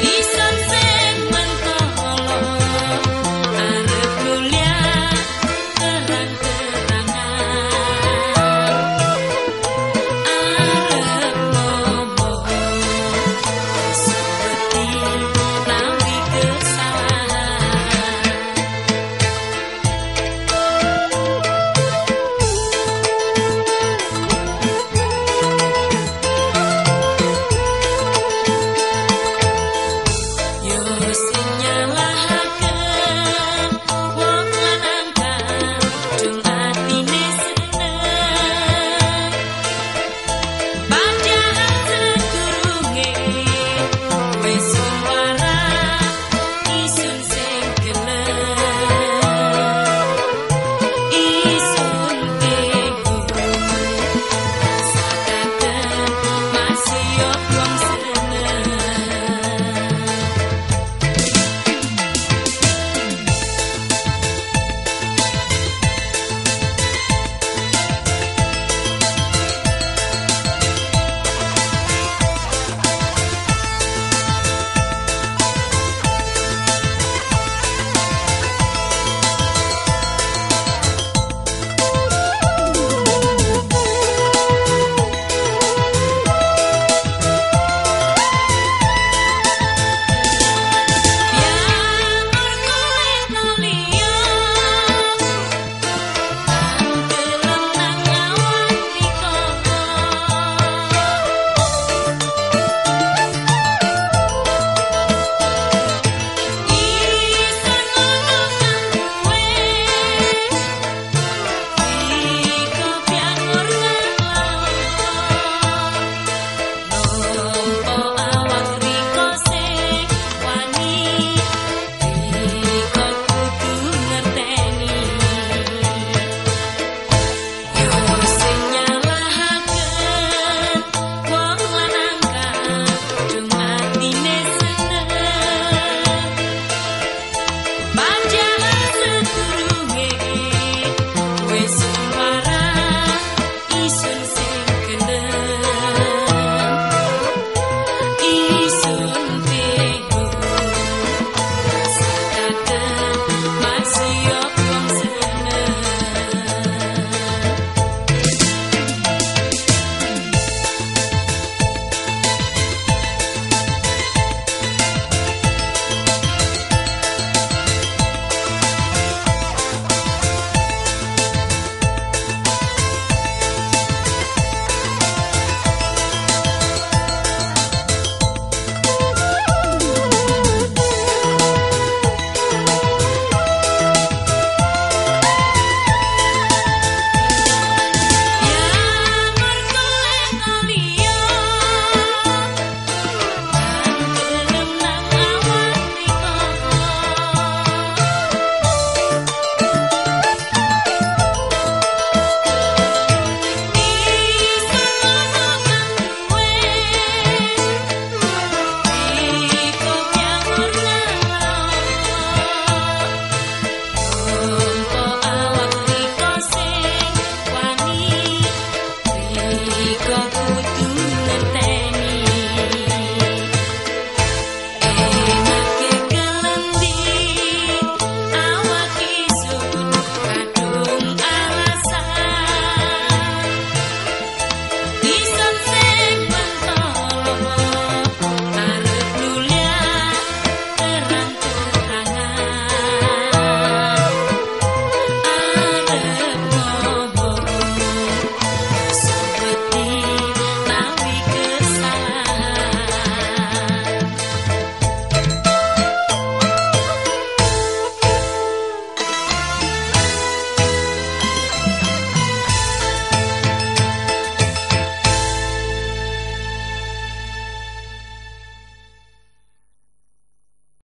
Bisa Masih